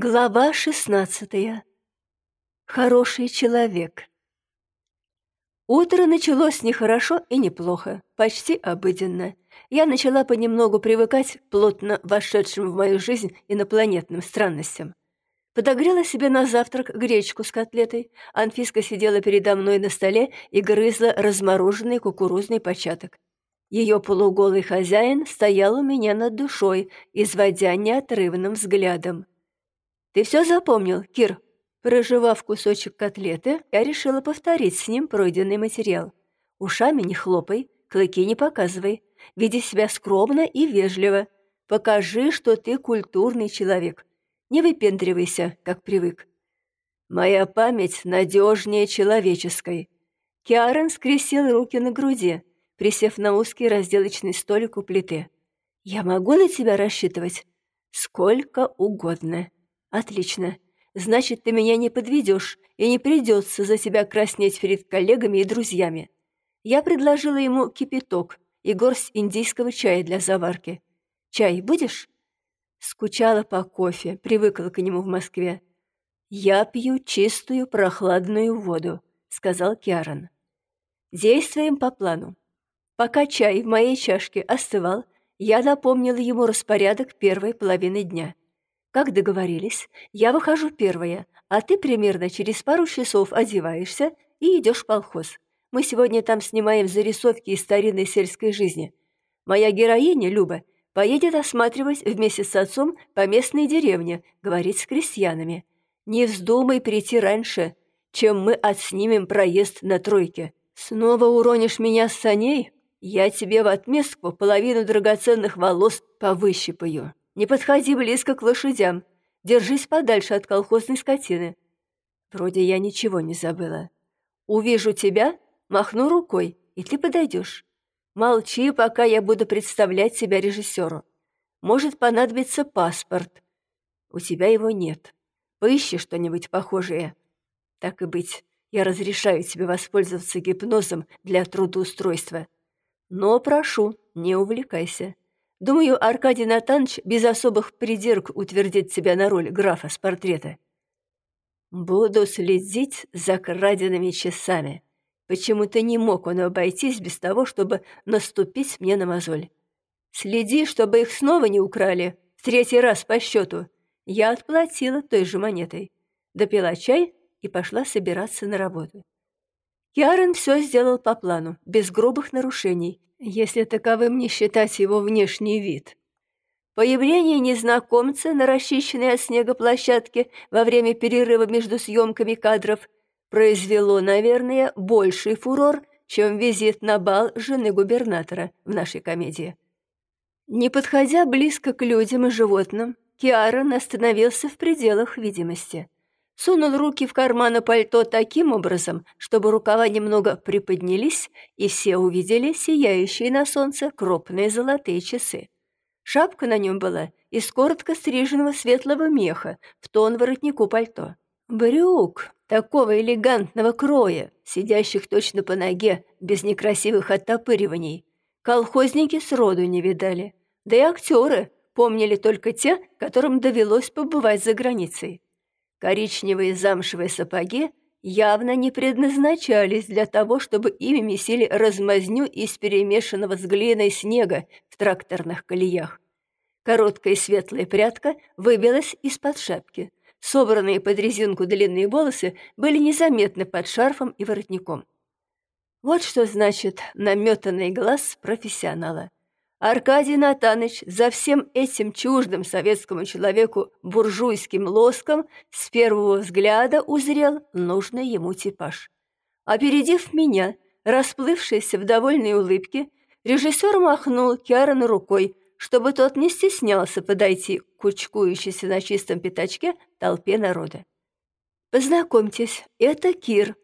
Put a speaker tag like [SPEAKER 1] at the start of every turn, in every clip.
[SPEAKER 1] Глава шестнадцатая. Хороший человек. Утро началось нехорошо и неплохо, почти обыденно. Я начала понемногу привыкать к плотно вошедшим в мою жизнь инопланетным странностям. Подогрела себе на завтрак гречку с котлетой. Анфиска сидела передо мной на столе и грызла размороженный кукурузный початок. Ее полуголый хозяин стоял у меня над душой, изводя неотрывным взглядом. «Ты все запомнил, Кир?» Проживав кусочек котлеты, я решила повторить с ним пройденный материал. Ушами не хлопай, клыки не показывай. Веди себя скромно и вежливо. Покажи, что ты культурный человек. Не выпендривайся, как привык. Моя память надежнее человеческой. Киарон скрестил руки на груди, присев на узкий разделочный столик у плиты. «Я могу на тебя рассчитывать?» «Сколько угодно». «Отлично. Значит, ты меня не подведешь, и не придется за тебя краснеть перед коллегами и друзьями». Я предложила ему кипяток и горсть индийского чая для заварки. «Чай будешь?» Скучала по кофе, привыкла к нему в Москве. «Я пью чистую прохладную воду», — сказал Киарон. «Действуем по плану. Пока чай в моей чашке остывал, я напомнила ему распорядок первой половины дня. Как договорились, я выхожу первая, а ты примерно через пару часов одеваешься и идешь в колхоз. Мы сегодня там снимаем зарисовки из старинной сельской жизни. Моя героиня, Люба, поедет осматривать вместе с отцом по местной деревне, говорить с крестьянами. Не вздумай прийти раньше, чем мы отснимем проезд на тройке. Снова уронишь меня с саней? Я тебе в отместку половину драгоценных волос повыщипаю. Не подходи близко к лошадям. Держись подальше от колхозной скотины. Вроде я ничего не забыла. Увижу тебя, махну рукой, и ты подойдешь. Молчи, пока я буду представлять себя режиссеру. Может понадобиться паспорт. У тебя его нет. Поищи что-нибудь похожее. Так и быть, я разрешаю тебе воспользоваться гипнозом для трудоустройства. Но прошу, не увлекайся. Думаю, Аркадий Натанович без особых придирок утвердит тебя на роль графа с портрета. Буду следить за краденными часами. Почему-то не мог он обойтись без того, чтобы наступить мне на мозоль. Следи, чтобы их снова не украли. В третий раз по счету. Я отплатила той же монетой. Допила чай и пошла собираться на работу. Киарон все сделал по плану, без грубых нарушений, если таковым не считать его внешний вид. Появление незнакомца на расчищенной от снега площадке во время перерыва между съемками кадров произвело, наверное, больший фурор, чем визит на бал жены губернатора в нашей комедии. Не подходя близко к людям и животным, Киарон остановился в пределах видимости – сунул руки в карманы пальто таким образом, чтобы рукава немного приподнялись, и все увидели сияющие на солнце крупные золотые часы. Шапка на нем была из коротко стриженного светлого меха в тон воротнику пальто. Брюк такого элегантного кроя, сидящих точно по ноге, без некрасивых оттопыриваний, колхозники сроду не видали. Да и актеры помнили только те, которым довелось побывать за границей. Коричневые замшевые сапоги явно не предназначались для того, чтобы ими месили размазню из перемешанного с глиной снега в тракторных колеях. Короткая светлая прядка выбилась из-под шапки. Собранные под резинку длинные волосы были незаметны под шарфом и воротником. Вот что значит наметанный глаз профессионала. Аркадий Натаныч за всем этим чуждым советскому человеку буржуйским лоском с первого взгляда узрел нужный ему типаж. Опередив меня, расплывшись в довольной улыбке, режиссер махнул Киарану рукой, чтобы тот не стеснялся подойти к кучкующейся на чистом пятачке толпе народа. «Познакомьтесь, это Кир.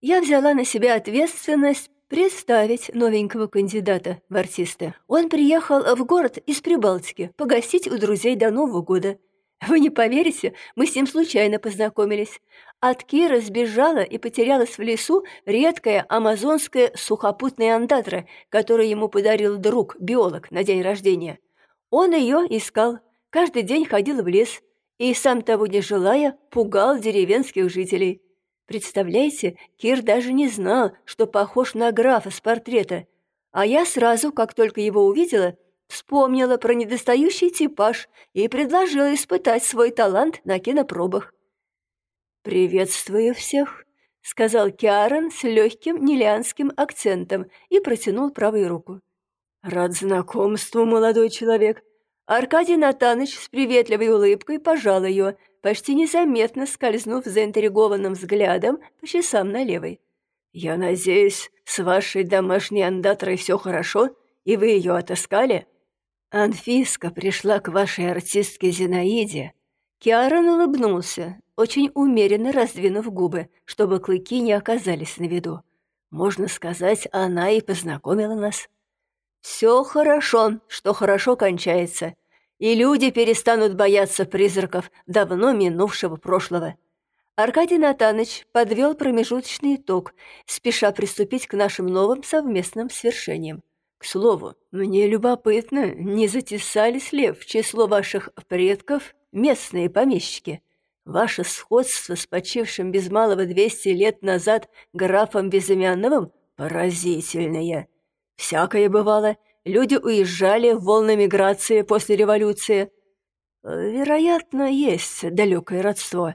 [SPEAKER 1] Я взяла на себя ответственность представить новенького кандидата в артисты. Он приехал в город из Прибалтики погостить у друзей до Нового года. Вы не поверите, мы с ним случайно познакомились. От Кира сбежала и потерялась в лесу редкая амазонская сухопутная андатра, которую ему подарил друг, биолог, на день рождения. Он ее искал, каждый день ходил в лес и, сам того не желая, пугал деревенских жителей. Представляете, Кир даже не знал, что похож на графа с портрета, а я сразу, как только его увидела, вспомнила про недостающий типаж и предложила испытать свой талант на кинопробах. «Приветствую всех», — сказал Киарон с легким нелианским акцентом и протянул правую руку. «Рад знакомству, молодой человек». Аркадий Натаныч с приветливой улыбкой пожал ее, почти незаметно скользнув заинтригованным взглядом по часам на левой. «Я надеюсь, с вашей домашней андатрой все хорошо, и вы ее отыскали?» «Анфиска пришла к вашей артистке Зинаиде». Киарон улыбнулся, очень умеренно раздвинув губы, чтобы клыки не оказались на виду. Можно сказать, она и познакомила нас. Все хорошо, что хорошо кончается, и люди перестанут бояться призраков давно минувшего прошлого. Аркадий Натаныч подвел промежуточный итог, спеша приступить к нашим новым совместным свершениям. К слову, мне любопытно, не затесались ли в число ваших предков местные помещики? Ваше сходство с почившим без малого двести лет назад графом Безымянновым поразительное. Всякое бывало. Люди уезжали в волны миграции после революции. Вероятно, есть далекое родство.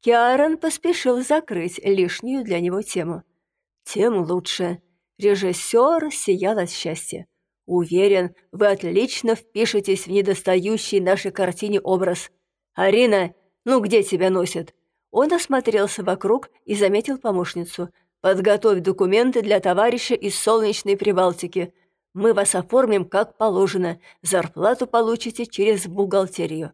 [SPEAKER 1] Киарон поспешил закрыть лишнюю для него тему. Тем лучше. Режиссер сиял от счастья. Уверен, вы отлично впишетесь в недостающий нашей картине образ. Арина, «Ну, где тебя носят?» Он осмотрелся вокруг и заметил помощницу. «Подготовь документы для товарища из солнечной Прибалтики. Мы вас оформим как положено. Зарплату получите через бухгалтерию».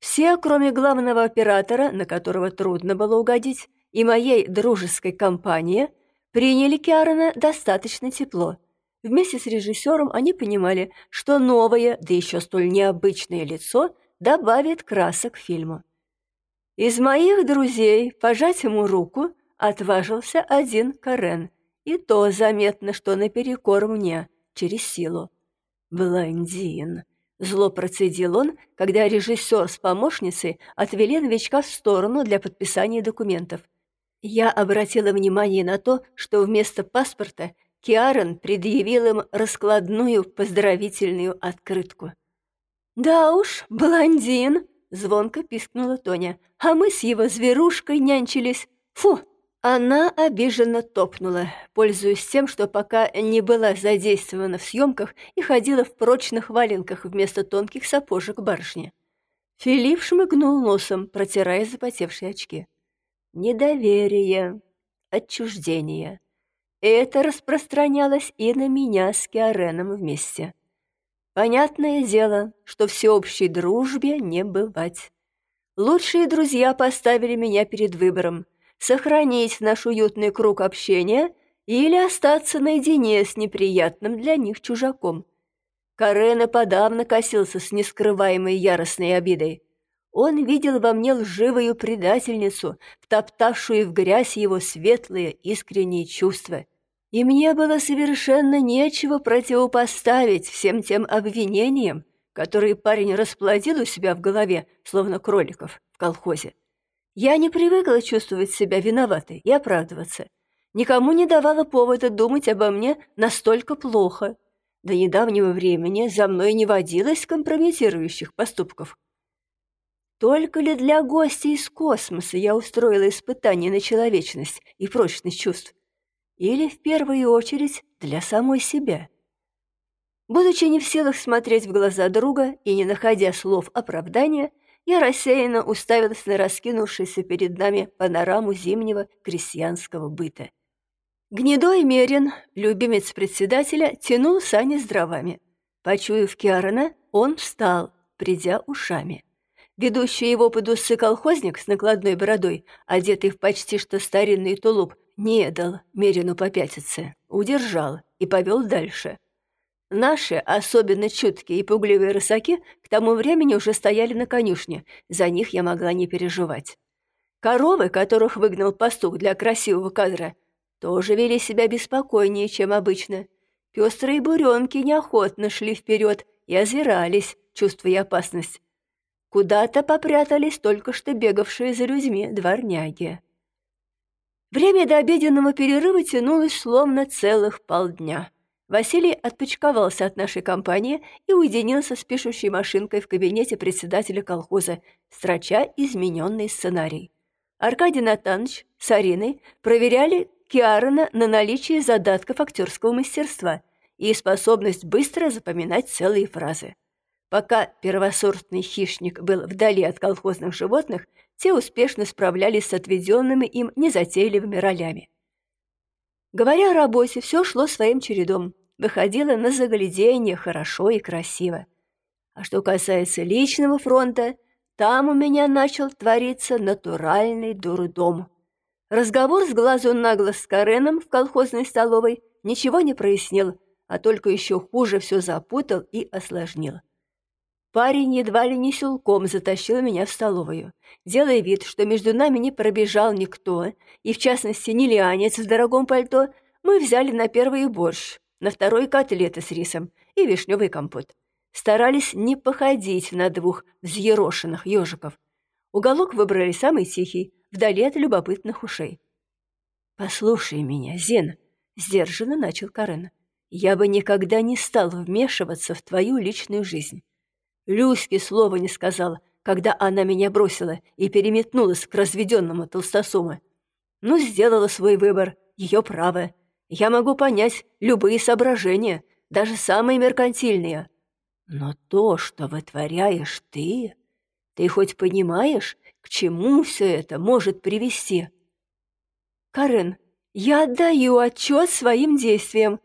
[SPEAKER 1] Все, кроме главного оператора, на которого трудно было угодить, и моей дружеской компании, приняли Киарона достаточно тепло. Вместе с режиссером они понимали, что новое, да еще столь необычное лицо добавит красок фильму. Из моих друзей пожать ему руку отважился один Карен, и то заметно, что наперекор мне, через силу. «Блондин!» — зло процедил он, когда режиссер с помощницей отвели новичка в сторону для подписания документов. Я обратила внимание на то, что вместо паспорта Киарон предъявил им раскладную поздравительную открытку. «Да уж, блондин!» Звонко пискнула Тоня. «А мы с его зверушкой нянчились. Фу!» Она обиженно топнула, пользуясь тем, что пока не была задействована в съемках и ходила в прочных валенках вместо тонких сапожек барышни. Филипп шмыгнул носом, протирая запотевшие очки. Недоверие, отчуждение. Это распространялось и на меня с Киареном вместе. Понятное дело, что всеобщей дружбе не бывать. Лучшие друзья поставили меня перед выбором — сохранить наш уютный круг общения или остаться наедине с неприятным для них чужаком. Карена подавно косился с нескрываемой яростной обидой. Он видел во мне лживую предательницу, втоптавшую в грязь его светлые искренние чувства и мне было совершенно нечего противопоставить всем тем обвинениям, которые парень расплодил у себя в голове, словно кроликов в колхозе. Я не привыкла чувствовать себя виноватой и оправдываться. Никому не давала повода думать обо мне настолько плохо. До недавнего времени за мной не водилось компрометирующих поступков. Только ли для гостей из космоса я устроила испытание на человечность и прочность чувств? или в первую очередь для самой себя. Будучи не в силах смотреть в глаза друга и не находя слов оправдания, я рассеянно уставилась на раскинувшуюся перед нами панораму зимнего крестьянского быта. Гнедой Мерин, любимец председателя, тянул сани с дровами. Почуяв Киарона, он встал, придя ушами. Ведущий его под усы колхозник с накладной бородой, одетый в почти что старинный тулуп, не дал Мерину попятиться, удержал и повел дальше. Наши, особенно чуткие и пугливые рысаки, к тому времени уже стояли на конюшне, за них я могла не переживать. Коровы, которых выгнал пастух для красивого кадра, тоже вели себя беспокойнее, чем обычно. Пестрые буренки неохотно шли вперед и озирались, чувствуя опасность. Куда-то попрятались только что бегавшие за людьми дворняги. Время до обеденного перерыва тянулось словно целых полдня. Василий отпочковался от нашей компании и уединился с пишущей машинкой в кабинете председателя колхоза, строча измененный сценарий. Аркадий Натанович с Ариной проверяли Киарона на наличие задатков актерского мастерства и способность быстро запоминать целые фразы. Пока первосортный хищник был вдали от колхозных животных, те успешно справлялись с отведенными им незатейливыми ролями. Говоря о работе, все шло своим чередом, выходило на загляденье хорошо и красиво. А что касается личного фронта, там у меня начал твориться натуральный дурдом. Разговор с глазу на глаз с Кареном в колхозной столовой ничего не прояснил, а только еще хуже все запутал и осложнил. Парень едва ли не силком затащил меня в столовую, делая вид, что между нами не пробежал никто, и в частности не лианец в дорогом пальто, мы взяли на первый борщ, на второй котлеты с рисом и вишневый компот. Старались не походить на двух взъерошенных ежиков. Уголок выбрали самый тихий, вдали от любопытных ушей. «Послушай меня, Зена», — сдержанно начал Карен. «Я бы никогда не стал вмешиваться в твою личную жизнь. Люське слова не сказала, когда она меня бросила и переметнулась к разведенному толстосуму. Ну, сделала свой выбор, ее право. Я могу понять любые соображения, даже самые меркантильные. Но то, что вытворяешь ты, ты хоть понимаешь, к чему все это может привести? Карен, я отдаю отчет своим действиям.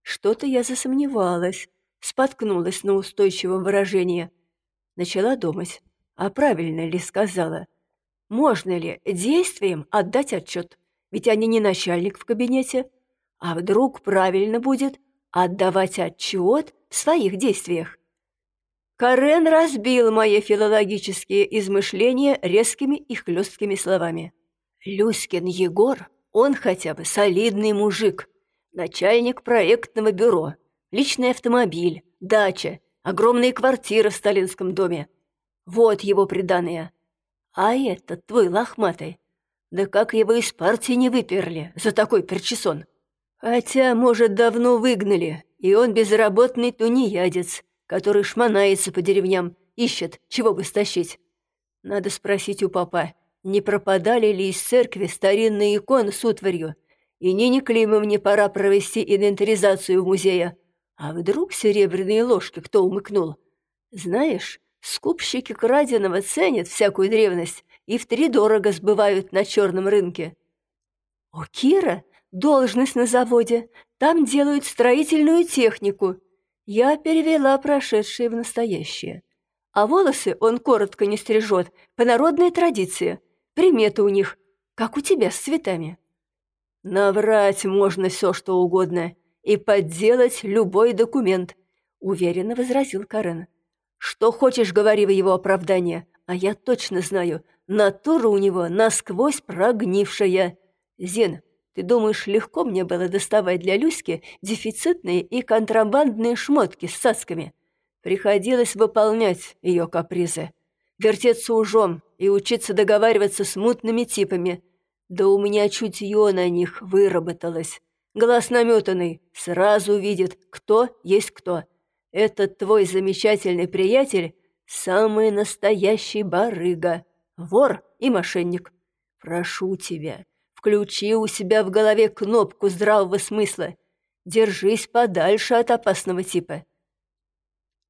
[SPEAKER 1] Что-то я засомневалась споткнулась на устойчивом выражении. Начала думать, а правильно ли сказала? Можно ли действиям отдать отчет? Ведь они не начальник в кабинете. А вдруг правильно будет отдавать отчет в своих действиях? Карен разбил мои филологические измышления резкими и хлесткими словами. Люськин Егор, он хотя бы солидный мужик, начальник проектного бюро, личный автомобиль, дача, огромные квартиры в сталинском доме. Вот его приданое. А этот твой лохматый. Да как его из партии не выперли за такой перчесон? Хотя, может, давно выгнали, и он безработный тунеядец, который шмонается по деревням, ищет, чего бы стащить. Надо спросить у папа, не пропадали ли из церкви старинные иконы с утварью, и Нине Климовне пора провести инвентаризацию в музее, а вдруг серебряные ложки кто умыкнул? Знаешь, скупщики краденого ценят всякую древность и втридорого сбывают на черном рынке. У Кира должность на заводе, там делают строительную технику. Я перевела прошедшее в настоящее. А волосы он коротко не стрижет, по народной традиции. Приметы у них, как у тебя с цветами. Наврать можно все, что угодно и подделать любой документ», — уверенно возразил Карен. «Что хочешь, говори в его оправдание, а я точно знаю, натура у него насквозь прогнившая. Зен, ты думаешь, легко мне было доставать для Люськи дефицитные и контрабандные шмотки с цацками? Приходилось выполнять ее капризы, вертеться ужом и учиться договариваться с мутными типами. Да у меня чутье на них выработалось. Глаз наметанный сразу видит, кто есть кто. Этот твой замечательный приятель — самый настоящий барыга, вор и мошенник. Прошу тебя, включи у себя в голове кнопку здравого смысла. Держись подальше от опасного типа.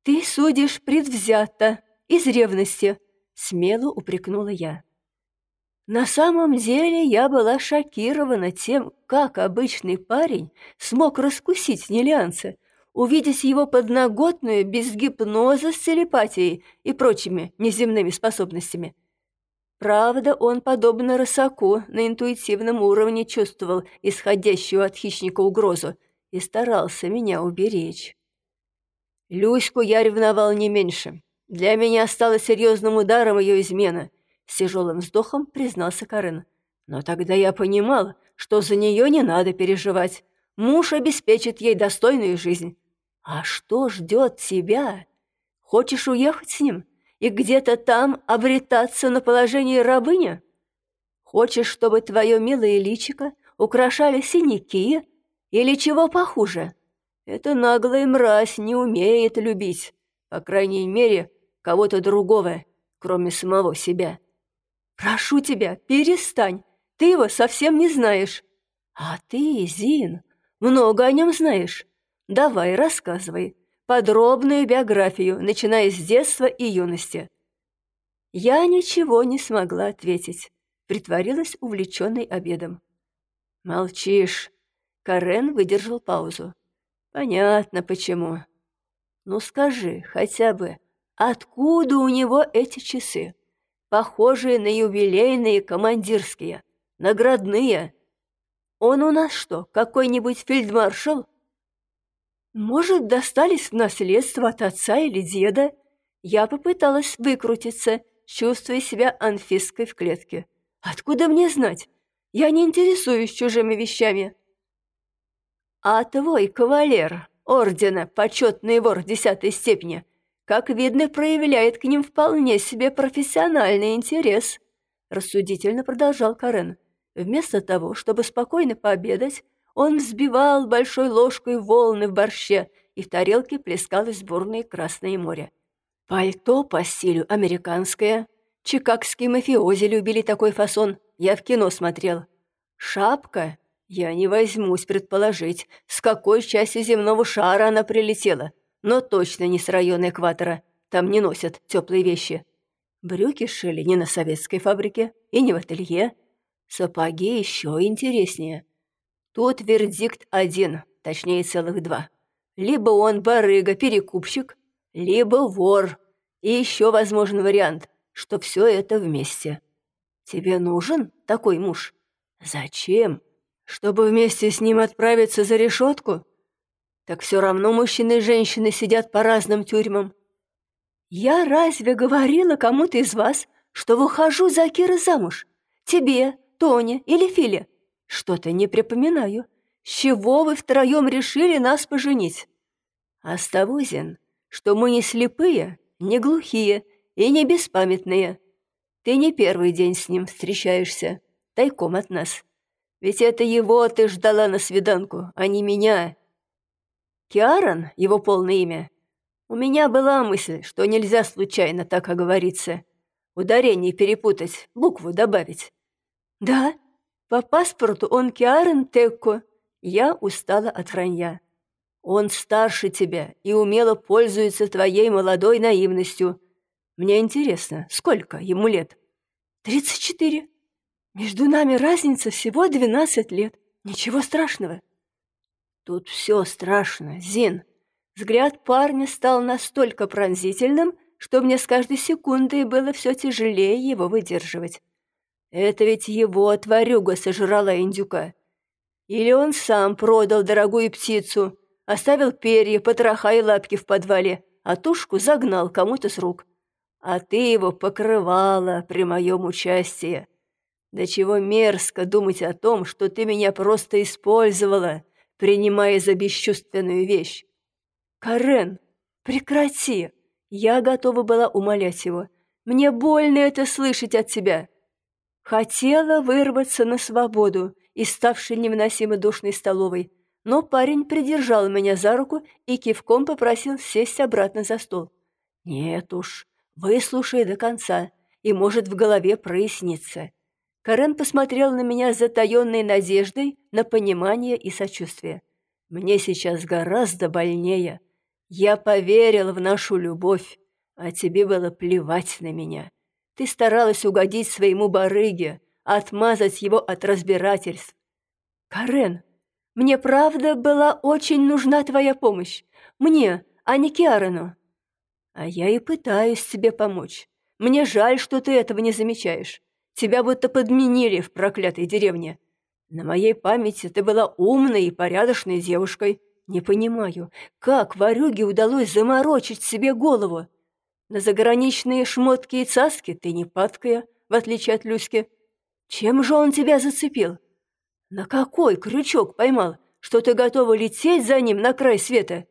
[SPEAKER 1] Ты судишь предвзято, из ревности, смело упрекнула я. На самом деле я была шокирована тем, как обычный парень смог раскусить Нелианца, увидеть его подноготную без гипноза с телепатией и прочими неземными способностями. Правда, он, подобно рысаку, на интуитивном уровне чувствовал исходящую от хищника угрозу и старался меня уберечь. Люську я ревновал не меньше. Для меня стало серьезным ударом ее измена — с тяжелым вздохом признался Карен. Но тогда я понимал, что за нее не надо переживать. Муж обеспечит ей достойную жизнь. А что ждет тебя? Хочешь уехать с ним? И где-то там обретаться на положении рабыня? Хочешь, чтобы твое милое личико украшали синяки или чего похуже? Эта наглая мразь не умеет любить, по крайней мере, кого-то другого, кроме самого себя. Прошу тебя, перестань, ты его совсем не знаешь. А ты, Зин, много о нем знаешь. Давай, рассказывай подробную биографию, начиная с детства и юности. Я ничего не смогла ответить, притворилась увлеченной обедом. «Молчишь!» Карен выдержал паузу. «Понятно, почему. Ну скажи хотя бы, откуда у него эти часы? Похожие на юбилейные командирские, наградные. Он у нас что, какой-нибудь фельдмаршал?» Может, достались в наследство от отца или деда? Я попыталась выкрутиться, чувствуя себя анфиской в клетке. Откуда мне знать? Я не интересуюсь чужими вещами. А твой кавалер ордена, почетный вор десятой степени, как видно, проявляет к ним вполне себе профессиональный интерес, рассудительно продолжал Карен. Вместо того, чтобы спокойно пообедать, он взбивал большой ложкой волны в борще, и в тарелке плескалось бурное Красное море. Пальто по стилю американское. Чикагские мафиози любили такой фасон, я в кино смотрел. Шапка? Я не возьмусь предположить, с какой части земного шара она прилетела, но точно не с района экватора, там не носят теплые вещи. Брюки шили не на советской фабрике и не в ателье. Сапоги еще интереснее. Тут вердикт один, точнее целых два. Либо он барыга-перекупщик, либо вор. И еще возможен вариант, что все это вместе. Тебе нужен такой муж? Зачем? Чтобы вместе с ним отправиться за решетку? Так все равно мужчины и женщины сидят по разным тюрьмам. Я разве говорила кому-то из вас, что выхожу за Кира замуж? Тебе, Тоне или Филе? Что-то не припоминаю. С чего вы втроем решили нас поженить? Оставузин, что мы не слепые, не глухие и не беспамятные. Ты не первый день с ним встречаешься, тайком от нас. Ведь это его ты ждала на свиданку, а не меня. Киарон, его полное имя. У меня была мысль, что нельзя случайно так оговориться. Ударение перепутать, букву добавить. Да, по паспорту он Киарен Текко. Я устала от вранья. Он старше тебя и умело пользуется твоей молодой наивностью. Мне интересно, сколько ему лет? Тридцать четыре. Между нами разница всего двенадцать лет. Ничего страшного. Тут все страшно, Зин. Взгляд парня стал настолько пронзительным, что мне с каждой секундой было все тяжелее его выдерживать. Это ведь его тварюга сожрала индюка. Или он сам продал дорогую птицу, оставил перья, потроха и лапки в подвале, а тушку загнал кому-то с рук. А ты его покрывала при моем участии. Да чего мерзко думать о том, что ты меня просто использовала, принимая за бесчувственную вещь. Карен, прекрати. Я готова была умолять его. Мне больно это слышать от тебя. Хотела вырваться на свободу из ставшей невыносимо душной столовой, но парень придержал меня за руку и кивком попросил сесть обратно за стол. «Нет уж, выслушай до конца, и, может, в голове прояснится». Карен посмотрел на меня с затаенной надеждой на понимание и сочувствие. «Мне сейчас гораздо больнее. Я поверил в нашу любовь, а тебе было плевать на меня. Ты старалась угодить своему барыге, отмазать его от разбирательств. Карен, мне правда была очень нужна твоя помощь. Мне, а не Киарену. А я и пытаюсь тебе помочь. Мне жаль, что ты этого не замечаешь. Тебя будто подменили в проклятой деревне. На моей памяти ты была умной и порядочной девушкой. Не понимаю, как Варюге удалось заморочить себе голову. На заграничные шмотки и цаски ты не падкая, в отличие от Люськи. Чем же он тебя зацепил? На какой крючок поймал, что ты готова лететь за ним на край света?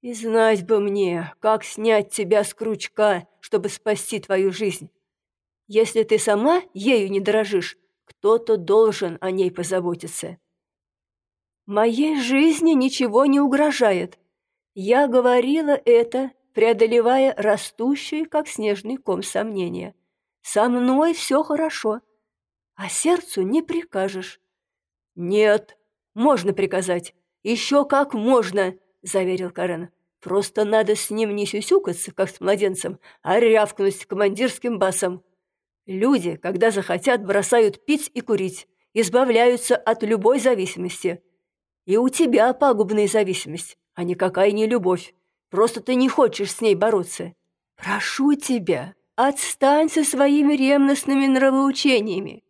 [SPEAKER 1] И знать бы мне, как снять тебя с крючка, чтобы спасти твою жизнь. Если ты сама ею не дорожишь, кто-то должен о ней позаботиться. Моей жизни ничего не угрожает. Я говорила это, преодолевая растущий, как снежный ком, сомнения. Со мной все хорошо, а сердцу не прикажешь. Нет, можно приказать. Еще как можно, заверил Карен. Просто надо с ним не сюсюкаться, как с младенцем, а рявкнуть командирским басом. Люди, когда захотят, бросают пить и курить, избавляются от любой зависимости. И у тебя пагубная зависимость, а никакая не любовь. Просто ты не хочешь с ней бороться. Прошу тебя, отстань со своими ревностными нравоучениями.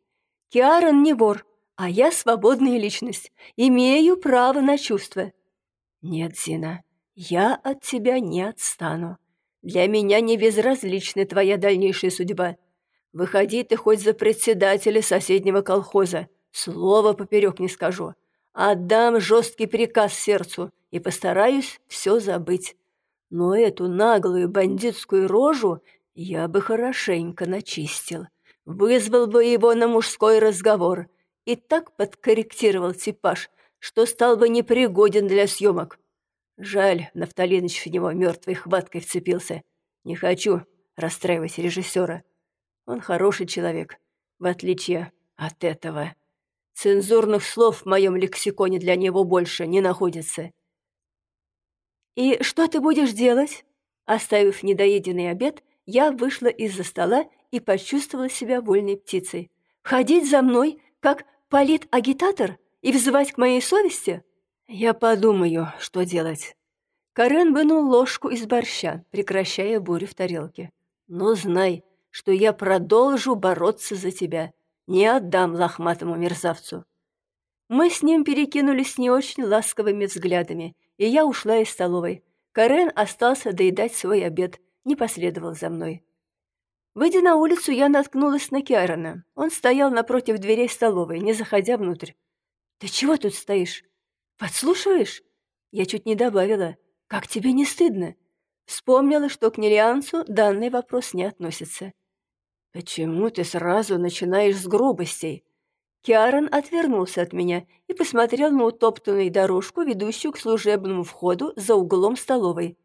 [SPEAKER 1] Киарон не вор, а я свободная личность, имею право на чувства. Нет, Зина, я от тебя не отстану. Для меня не безразлична твоя дальнейшая судьба. Выходи ты хоть за председателя соседнего колхоза. Слова поперек не скажу. Отдам жесткий приказ сердцу и постараюсь все забыть. Но эту наглую бандитскую рожу я бы хорошенько начистил. Вызвал бы его на мужской разговор и так подкорректировал типаж, что стал бы непригоден для съемок. Жаль, Нафталиныч в него мертвой хваткой вцепился. Не хочу расстраивать режиссера. Он хороший человек, в отличие от этого. Цензурных слов в моем лексиконе для него больше не находится. «И что ты будешь делать?» Оставив недоеденный обед, я вышла из-за стола и почувствовала себя вольной птицей. «Ходить за мной, как полит-агитатор, и взывать к моей совести?» «Я подумаю, что делать». Карен вынул ложку из борща, прекращая бурю в тарелке. «Но знай, что я продолжу бороться за тебя. Не отдам лохматому мерзавцу». Мы с ним перекинулись не очень ласковыми взглядами, и я ушла из столовой. Карен остался доедать свой обед, не последовал за мной. Выйдя на улицу, я наткнулась на Киарона. Он стоял напротив дверей столовой, не заходя внутрь. «Ты чего тут стоишь? Подслушиваешь?» Я чуть не добавила. «Как тебе не стыдно?» Вспомнила, что к Нелиансу данный вопрос не относится. «Почему ты сразу начинаешь с грубостей?» Киарон отвернулся от меня и посмотрел на утоптанную дорожку, ведущую к служебному входу за углом столовой.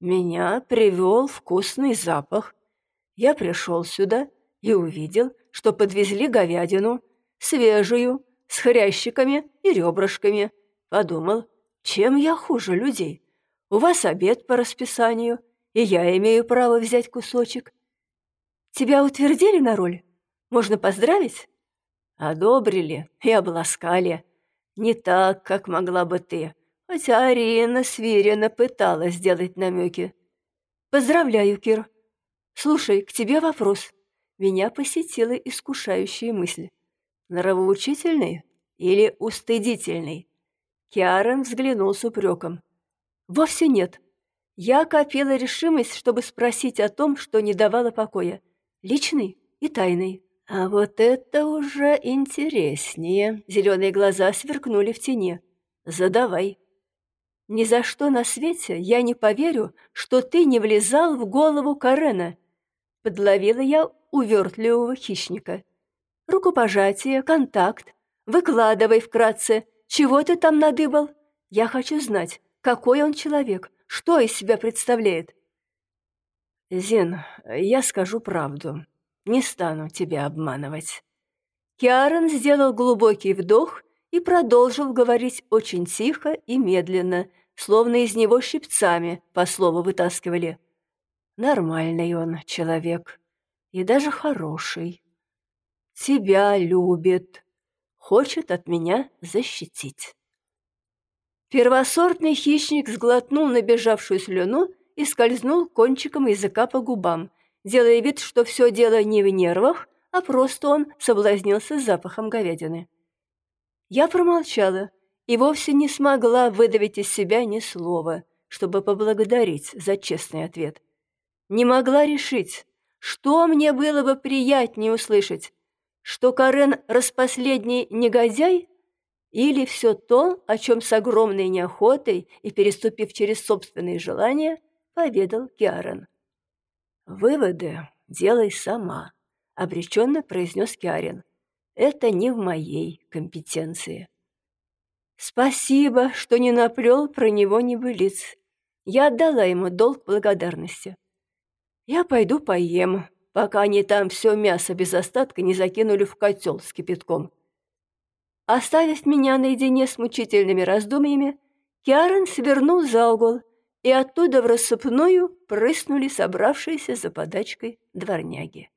[SPEAKER 1] Меня привел вкусный запах. Я пришел сюда и увидел, что подвезли говядину, свежую, с хрящиками и ребрышками. Подумал, чем я хуже людей? У вас обед по расписанию, и я имею право взять кусочек. Тебя утвердили на роль? Можно поздравить? Одобрили и обласкали. Не так, как могла бы ты, хотя Арина свиренно пыталась сделать намеки. Поздравляю, Кир. Слушай, к тебе вопрос. Меня посетила искушающая мысль. Нравоучительный или устыдительный? Киарон взглянул с упреком. Вовсе нет. Я копила решимость, чтобы спросить о том, что не давало покоя личный и тайный. А вот это уже интереснее. Зеленые глаза сверкнули в тени. Задавай. Ни за что на свете я не поверю, что ты не влезал в голову Карена. Подловила я увертливого хищника. Рукопожатие, контакт. Выкладывай вкратце, чего ты там надыбал. Я хочу знать, какой он человек, что из себя представляет. Зин, я скажу правду. Не стану тебя обманывать. Киарон сделал глубокий вдох и продолжил говорить очень тихо и медленно, словно из него щипцами по слову вытаскивали. Нормальный он человек и даже хороший. Тебя любит, хочет от меня защитить. Первосортный хищник сглотнул набежавшую слюну и скользнул кончиком языка по губам, делая вид, что все дело не в нервах, а просто он соблазнился запахом говядины. Я промолчала и вовсе не смогла выдавить из себя ни слова, чтобы поблагодарить за честный ответ. Не могла решить, что мне было бы приятнее услышать, что Карен распоследний негодяй или все то, о чем с огромной неохотой и переступив через собственные желания, поведал Киарон. «Выводы делай сама», — обреченно произнес Киарин. «Это не в моей компетенции». «Спасибо, что не наплел про него небылиц. Я отдала ему долг благодарности. Я пойду поем, пока они там все мясо без остатка не закинули в котел с кипятком». Оставив меня наедине с мучительными раздумьями, Киарон свернул за угол, и оттуда в рассыпную прыснули собравшиеся за подачкой дворняги.